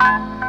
Bye.